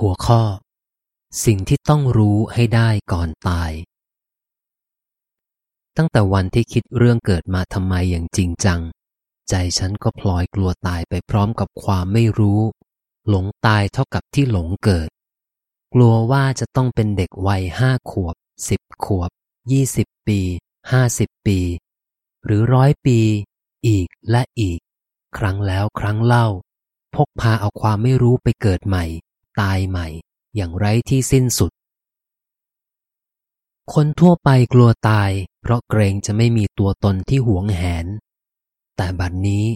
หัวข้อ สิ่งที่ต้องรู้ให้ได้ก่อนตาย ตั้งแต่วันที่คิดเรื่องเกิดมาทำไมอย่างจริงจัง ใจฉันก็พลอยกลัวตายไปพร้อมกับความไม่รู้ หลงตายเท่ากับที่หลงเกิด กลัวว่าจะต้องเป็นเด็กวัยห้าขวบสิบขวบยี่สิบปีห้าสิบปี หรือร้อยปี อีกและอีก ครั้งแล้วครั้งเล่า พกพาเอาความไม่รู้ไปเกิดใหม่ ตายใหม่อย่างไร้ที่สิ้นสุด คนทั่วไปกลัวตาย เพราะเกรงจะไม่มีตัวตนที่หวงแหน แต่บัดนนี้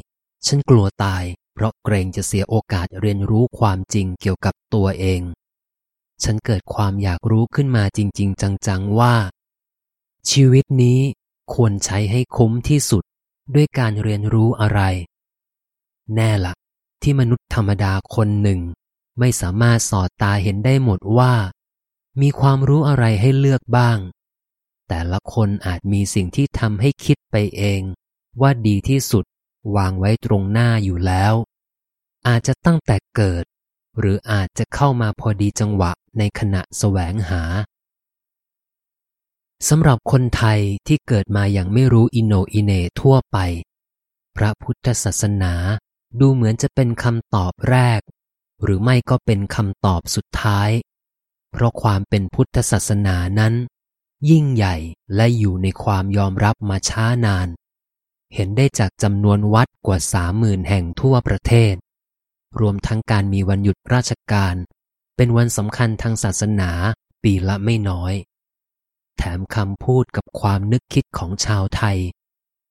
ฉันกลัวตายเพราะเกรงจะเสียโอกาสเรียนรู้ความจริงเกี่ยวกับตัวเอง ฉันเกิดความอยากรู้ขึ้นมาจริง ๆ จังๆว่า ชีวิตนี้ควรใช้ให้คุ้มที่สุดด้วยการเรียนรู้อะไร แน่ละที่มนุษย์ธรรมดาคนหนึ่ง ไม่สามารถสอดตาเห็นได้หมดว่า มีความรู้อะไรให้เลือกบ้าง แต่ละคนอาจมีสิ่งที่ทำให้คิดไปเอง ว่าดีที่สุดวางไว้ตรงหน้าอยู่แล้ว อาจจะตั้งแต่เกิด หรืออาจจะเข้ามาพอดีจังหวะในขณะแสวงหาสำหรับคนไทยที่เกิดมาอย่างไม่รู้อิโนอิเนทั่วไป พระพุทธศาสนาดูเหมือนจะเป็นคำตอบแรก หรือไม่ก็เป็นคำตอบสุดท้าย เพราะความเป็นพุทธศาสนานั้น ยิ่งใหญ่และอยู่ในความยอมรับมาช้านาน เห็นได้จากจำนวนวัดกว่าสามหมื่นแห่งทั่วประเทศ รวมทั้งการมีวันหยุดราชการ เป็นวันสำคัญทางศาสนาปีละไม่น้อย แถมคำพูดกับความนึกคิดของชาวไทย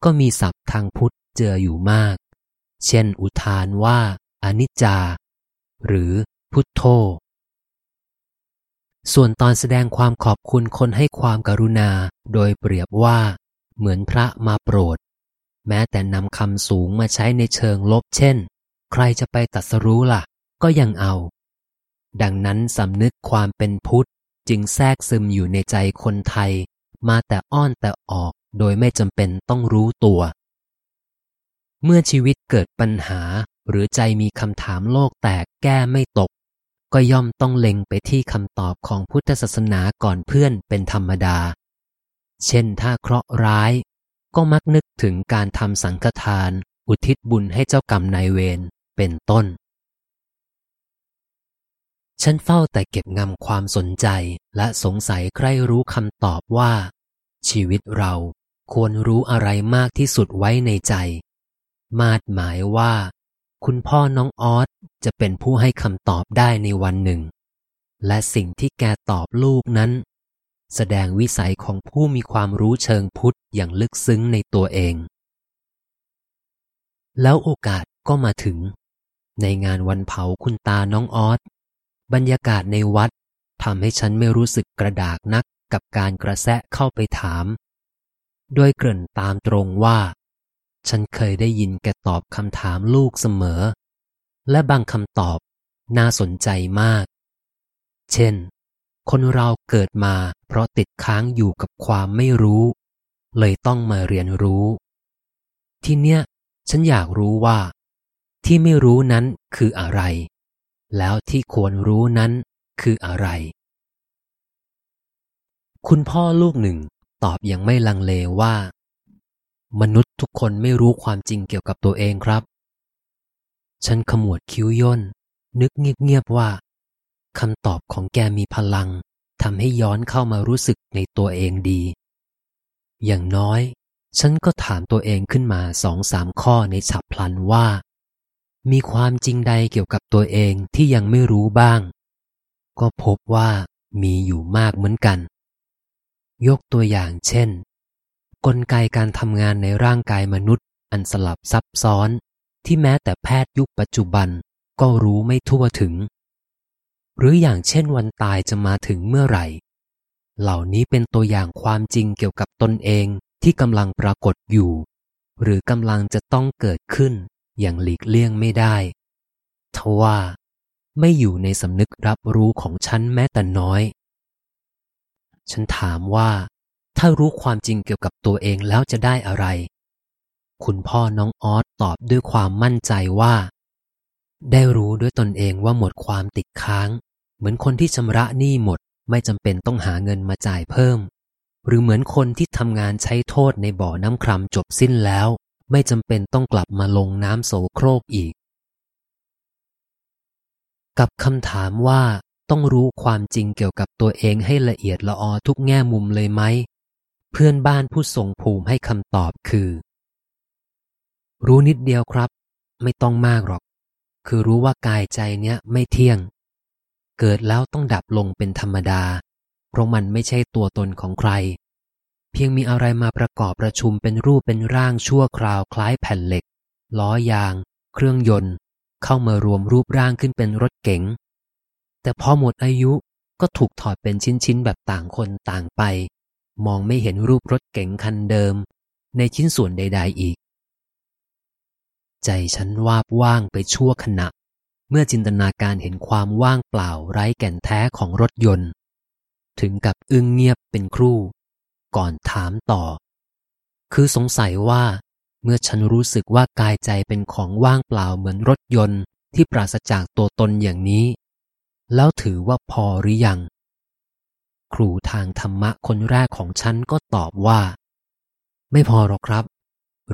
ก็มีศัพท์ทางพุทธเจออยู่มาก เช่นอุทานว่าอนิจจา หรือพุทโธ ส่วนตอนแสดงความขอบคุณคนให้ความกรุณาโดยเปรียบว่า เหมือนพระมาโปรด แม้แต่นำคำสูงมาใช้ในเชิงลบเช่น ใครจะไปตัดสรู้ล่ะ ก็ยังเอา ดังนั้นสำนึกความเป็นพุทธจึงแทรกซึมอยู่ในใจคนไทย มาแต่อ้อนแต่ออกโดยไม่จำเป็นต้องรู้ตัว เมื่อชีวิตเกิดปัญหาหรือใจมีคำถามโลกแตกแก้ไม่ตก ก็ย่อมต้องเล็งไปที่คำตอบของพุทธศาสนาก่อนเพื่อนเป็นธรรมดา เช่นถ้าเคราะห์ร้าย ก็มักนึกถึงการทำสังฆทาน อุทิศบุญให้เจ้ากรรมนายเวรเป็นต้น ฉันเฝ้าแต่เก็บงำความสนใจและสงสัยใครรู้คำตอบว่า ชีวิตเราควรรู้อะไรมากที่สุดไว้ในใจ มาดหมายว่า คุณพ่อน้องออสจะเป็นผู้ให้คำตอบได้ในวันหนึ่ง และสิ่งที่แกตอบลูกนั้น แสดงวิสัยของผู้มีความรู้เชิงพุทธอย่างลึกซึ้งในตัวเอง แล้วโอกาสก็มาถึง ในงานวันเผาคุณตาน้องออสบรรยากาศในวัดทำให้ฉันไม่รู้สึกกระดากนักกับการกระแสะเข้าไปถาม โดยเกริ่นตามตรงว่า ฉันเคยได้ยินแกตอบคำถามลูกเสมอ และบางคำตอบน่าสนใจมาก เช่น คนเราเกิดมาเพราะติดค้างอยู่กับความไม่รู้ เลยต้องมาเรียนรู้ ที่เนี้ย ฉันอยากรู้ว่า ที่ไม่รู้นั้นคืออะไร แล้วที่ควรรู้นั้นคืออะไร คุณพ่อลูกหนึ่งตอบอย่างไม่ลังเลว่า มนุษย์ทุกคนไม่รู้ความจริงเกี่ยวกับตัวเองครับ ฉันขมวดคิ้วย่น นึกเงียบๆว่าคำตอบของแกมีพลังทำให้ย้อนเข้ามารู้สึกในตัวเองดี อย่างน้อย ฉันก็ถามตัวเองขึ้นมาสองสามข้อในฉับพลันว่า มีความจริงใดเกี่ยวกับตัวเองที่ยังไม่รู้บ้าง ก็พบว่ามีอยู่มากเหมือนกัน ยกตัวอย่างเช่น กลไกการทำงานในร่างกายมนุษย์ อันสลับซับซ้อน ที่แม้แต่แพทย์ยุคปัจจุบันก็รู้ไม่ทั่วถึง หรืออย่างเช่นวันตายจะมาถึงเมื่อไหร่ เหล่านี้เป็นตัวอย่างความจริงเกี่ยวกับตนเองที่กำลังปรากฏอยู่ หรือกำลังจะต้องเกิดขึ้นอย่างหลีกเลี่ยงไม่ได้ ทว่า ไม่อยู่ในสำนึกรับรู้ของฉันแม้แต่น้อย ฉันถามว่า ถ้ารู้ความจริงเกี่ยวกับตัวเองแล้วจะได้อะไร คุณพ่อน้องออสตอบด้วยความมั่นใจว่า ได้รู้ด้วยตนเองว่าหมดความติดค้าง เหมือนคนที่ชำระหนี้หมดไม่จำเป็นต้องหาเงินมาจ่ายเพิ่ม หรือเหมือนคนที่ทำงานใช้โทษในบ่อน้ำครามจบสิ้นแล้ว ไม่จำเป็นต้องกลับมาลงน้ำโสโครกอีก กับคำถามว่าต้องรู้ความจริงเกี่ยวกับตัวเองให้ละเอียดละออทุกแง่มุมเลยไหม พื่อนบ้านผู้ทรงภูมิให้คำตอบคือ รู้นิดเดียวครับ ไม่ต้องมากหรอก คือรู้ว่ากายใจเนี้ยไม่เที่ยง เกิดแล้วต้องดับลงเป็นธรรมดา เพราะมันไม่ใช่ตัวตนของใคร เพียงมีอะไรมาประกอบประชุมเป็นรูปเป็นร่างชั่วคราวคล้ายแผ่นเหล็ก ล้อยาง เครื่องยนต์ เข้ามารวมรูปร่างขึ้นเป็นรถเก๋งแต่พอหมดอายุก็ถูกถอดเป็นชิ้นๆแบบต่างคนต่างไป มองไม่เห็นรูปรถเก๋งคันเดิม ในชิ้นส่วนใด ๆ อีก ใจฉันวาบว่างไปชั่วขณะ เมื่อจินตนาการเห็นความว่างเปล่าไร้แก่นแท้ของรถยนต์ ถึงกับอึ้งเงียบเป็นครู่ ก่อนถามต่อ คือสงสัยว่า เมื่อฉันรู้สึกว่ากายใจเป็นของว่างเปล่าเหมือนรถยนต์ที่ปราศจากตัวตนอย่างนี้ แล้วถือว่าพอหรือยัง ครูทางธรรมะคนแรกของฉันก็ตอบว่า ไม่พอหรอกครับ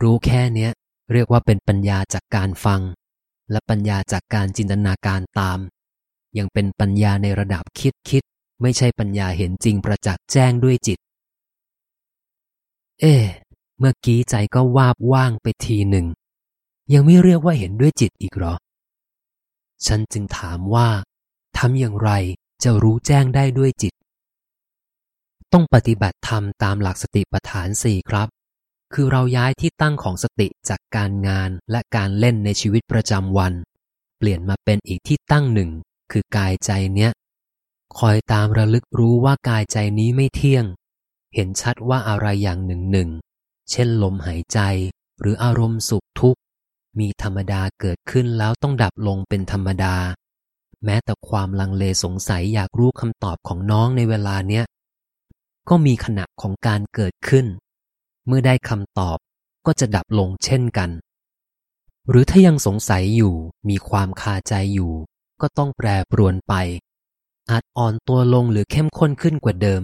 รู้แค่เนี้ย เรียกว่าเป็นปัญญาจากการฟัง และปัญญาจากการจินตนาการตาม ยังเป็นปัญญาในระดับคิดคิด ไม่ใช่ปัญญาเห็นจริงประจักษ์แจ้งด้วยจิต เอ๊เมื่อกี้ใจก็วาบว่างไปทีหนึ่ง ยังไม่เรียกว่าเห็นด้วยจิตอีกหรอ ฉันจึงถามว่าทำอย่างไรจะรู้แจ้งได้ด้วยจิต ต้องปฏิบัติธรรมตามหลักสติปัฏฐานสี่ครับ คือเราย้ายที่ตั้งของสติจากการงานและการเล่นในชีวิตประจำวัน เปลี่ยนมาเป็นอีกที่ตั้งหนึ่ง คือกายใจเนี้ย คอยตามระลึกรู้ว่ากายใจนี้ไม่เที่ยง เห็นชัดว่าอะไรอย่างหนึ่งหนึ่ง เช่นลมหายใจ หรืออารมณ์สุขทุกข์ มีธรรมดาเกิดขึ้นแล้วต้องดับลงเป็นธรรมดา แม้แต่ความลังเลสงสัยอยากรู้คำตอบของน้องในเวลาเนี้ย ก็มีขณะของการเกิดขึ้น เมื่อได้คำตอบก็จะดับลงเช่นกัน หรือถ้ายังสงสัยอยู่มีความคาใจอยู่ ก็ต้องแปรปรวนไป อาจอ่อนตัวลงหรือเข้มข้นขึ้นกว่าเดิม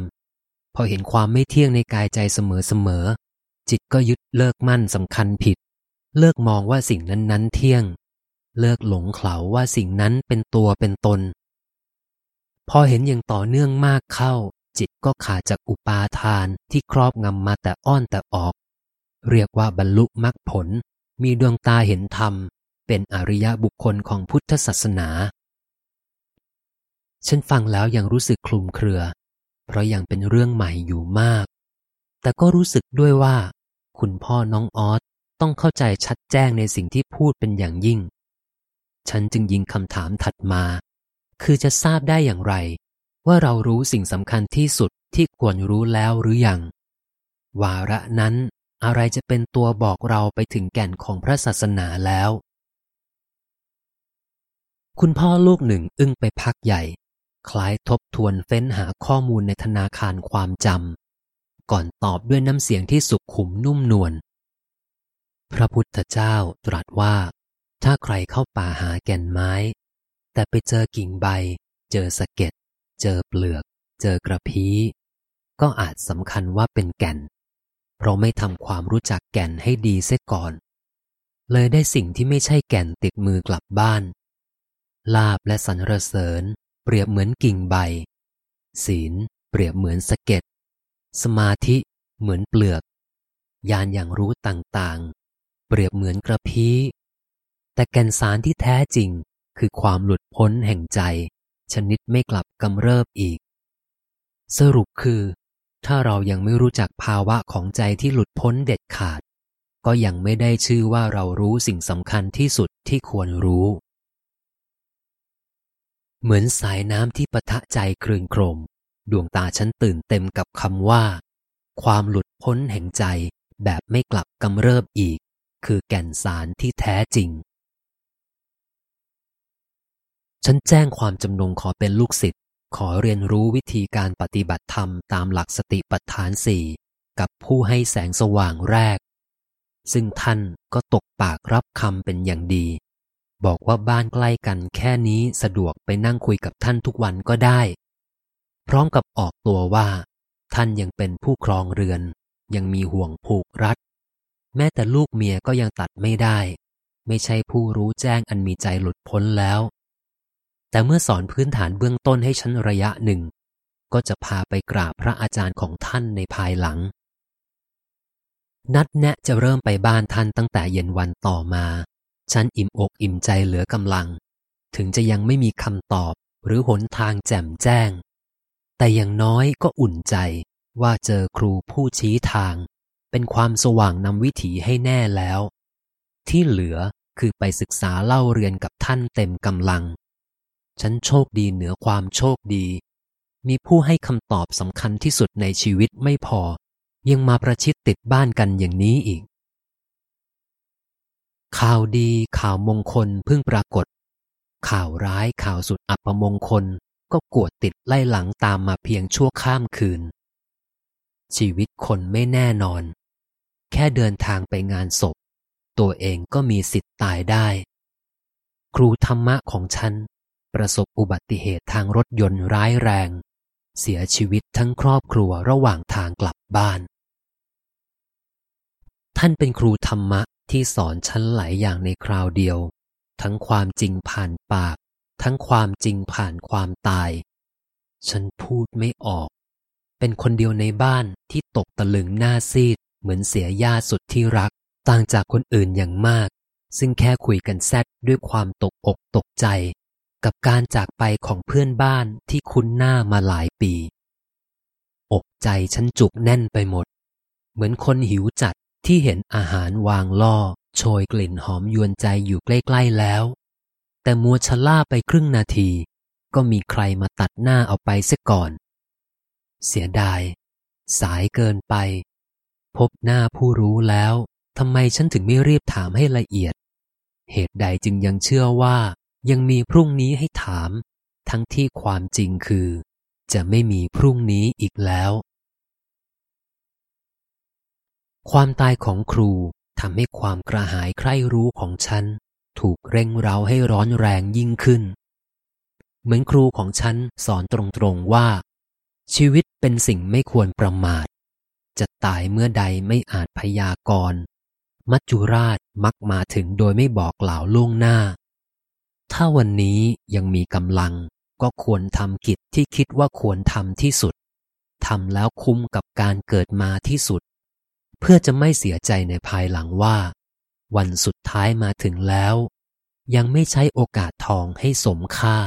พอเห็นความไม่เที่ยงในกายใจเสมอๆจิตก็ยึดเลิกมั่นสำคัญผิด เลิกมองว่าสิ่งนั้นๆเที่ยง เลิกหลงเขาว่าสิ่งนั้นเป็นตัวเป็นตนพอเห็นอย่างต่อเนื่องมากเข้า จิตก็ขาดจากอุปาทานที่ครอบงำมาแต่อ้อนแต่ออก เรียกว่าบรรลุมรรคผล มีดวงตาเห็นธรรม เป็นอริยบุคคลของพุทธศาสนา ฉันฟังแล้วยังรู้สึกคลุมเครือ เพราะยังเป็นเรื่องใหม่อยู่มาก แต่ก็รู้สึกด้วยว่า คุณพ่อน้องออสต้องเข้าใจชัดแจ้งในสิ่งที่พูดเป็นอย่างยิ่ง ฉันจึงยิงคำถามถัดมา คือจะทราบได้อย่างไร ว่าเรารู้สิ่งสำคัญที่สุดที่ควรรู้แล้วหรือยัง วาระนั้นอะไรจะเป็นตัวบอกเราไปถึงแก่นของพระศาสนาแล้ว คุณพ่อลูกหนึ่งอึ้งไปพักใหญ่ คล้ายทบทวนเฟ้นหาข้อมูลในธนาคารความจำก่อนตอบด้วยน้ำเสียงที่สุขุมนุ่มนวลพระพุทธเจ้าตรัสว่า ถ้าใครเข้าป่าหาแก่นไม้ แต่ไปเจอกิ่งใบ เจอสะเก็ด เจอเปลือก เจอกระพี้ ก็อาจสำคัญว่าเป็นแก่น เพราะไม่ทำความรู้จักแก่นให้ดีเสียก่อน เลยได้สิ่งที่ไม่ใช่แก่นติดมือกลับบ้าน ลาบและสรรเสริญ เปรียบเหมือนกิ่งใบ ศีล เปรียบเหมือนสะเก็ด สมาธิ เหมือนเปลือก ยานอย่างรู้ต่างๆ เปรียบเหมือนกระพี้ แต่แก่นสารที่แท้จริงคือความหลุดพ้นแห่งใจ ชนิดไม่กลับกำเริบอีก สรุปคือ ถ้าเรายังไม่รู้จักภาวะของใจที่หลุดพ้นเด็ดขาด ก็ยังไม่ได้ชื่อว่าเรารู้สิ่งสำคัญที่สุดที่ควรรู้ เหมือนสายน้ำที่ปะทะใจคลื่นโครม ดวงตาฉันตื่นเต็มกับคำว่า ความหลุดพ้นแห่งใจแบบไม่กลับกำเริบอีก คือแก่นสารที่แท้จริง ฉันแจ้งความจำนงขอเป็นลูกศิษย์ขอเรียนรู้วิธีการปฏิบัติธรรมตามหลักสติปัฏฐานสี่กับผู้ให้แสงสว่างแรก ซึ่งท่านก็ตกปากรับคำเป็นอย่างดี บอกว่าบ้านใกล้กันแค่นี้สะดวกไปนั่งคุยกับท่านทุกวันก็ได้ พร้อมกับออกตัวว่า ท่านยังเป็นผู้ครองเรือน ยังมีห่วงผูกรัด แม้แต่ลูกเมียก็ยังตัดไม่ได้ ไม่ใช่ผู้รู้แจ้งอันมีใจหลุดพ้นแล้ว แต่เมื่อสอนพื้นฐานเบื้องต้นให้ฉันระยะหนึ่ง ก็จะพาไปกราบพระอาจารย์ของท่านในภายหลัง นัดแนะจะเริ่มไปบ้านท่านตั้งแต่เย็นวันต่อมาฉันอิ่มอกอิ่มใจเหลือกำลัง ถึงจะยังไม่มีคำตอบหรือหนทางแจ่มแจ้ง แต่อย่างน้อยก็อุ่นใจว่าเจอครูผู้ชี้ทาง เป็นความสว่างนำวิถีให้แน่แล้ว ที่เหลือคือไปศึกษาเล่าเรียนกับท่านเต็มกำลัง ฉันโชคดีเหนือความโชคดี มีผู้ให้คำตอบสำคัญที่สุดในชีวิตไม่พอ ยังมาประชิดติดบ้านกันอย่างนี้อีก ข่าวดีข่าวมงคลเพิ่งปรากฏ ข่าวร้ายข่าวสุดอัปมงคลก็กวดติดไล่หลังตามมาเพียงชั่วข้ามคืน ชีวิตคนไม่แน่นอน แค่เดินทางไปงานศพ ตัวเองก็มีสิทธิ์ตายได้ ครูธรรมะของฉัน ประสบอุบัติเหตุทางรถยนต์ร้ายแรง เสียชีวิตทั้งครอบครัวระหว่างทางกลับบ้าน ท่านเป็นครูธรรมะที่สอนฉันหลายอย่างในคราวเดียว ทั้งความจริงผ่านปาก ทั้งความจริงผ่านความตาย ฉันพูดไม่ออก เป็นคนเดียวในบ้านที่ตกตะลึงหน้าซีด เหมือนเสียญาติสุดที่รัก ต่างจากคนอื่นอย่างมาก ซึ่งแค่คุยกันแซดด้วยความตกอกตกใจ กับการจากไปของเพื่อนบ้านที่คุ้นหน้ามาหลายปี อกใจฉันจุกแน่นไปหมด เหมือนคนหิวจัดที่เห็นอาหารวางล่อ โชยกลิ่นหอมยวนใจอยู่ใกล้ๆแล้ว แต่มัวชะล่าไปครึ่งนาที ก็มีใครมาตัดหน้าเอาไปเสียก่อน เสียดาย สายเกินไป พบหน้าผู้รู้แล้วทำไมฉันถึงไม่รีบถามให้ละเอียด เหตุใดจึงยังเชื่อว่า ยังมีพรุ่งนี้ให้ถาม ทั้งที่ความจริงคือ จะไม่มีพรุ่งนี้อีกแล้ว ความตายของครูทำให้ความกระหายใคร่รู้ของฉัน ถูกเร่งเร้าให้ร้อนแรงยิ่งขึ้น เหมือนครูของฉันสอนตรงๆว่า ชีวิตเป็นสิ่งไม่ควรประมาท จะตายเมื่อใดไม่อาจพยากรณ์มัจจุราชมักมาถึงโดยไม่บอกกล่าวล่วงหน้า ถ้าวันนี้ยังมีกำลังก็ควรทำกิจที่คิดว่าควรทำที่สุดทำแล้วคุ้มกับการเกิดมาที่สุด เพื่อจะไม่เสียใจในภายหลังว่า วันสุดท้ายมาถึงแล้ว ยังไม่ใช้โอกาสทองให้สมค่า